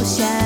留下。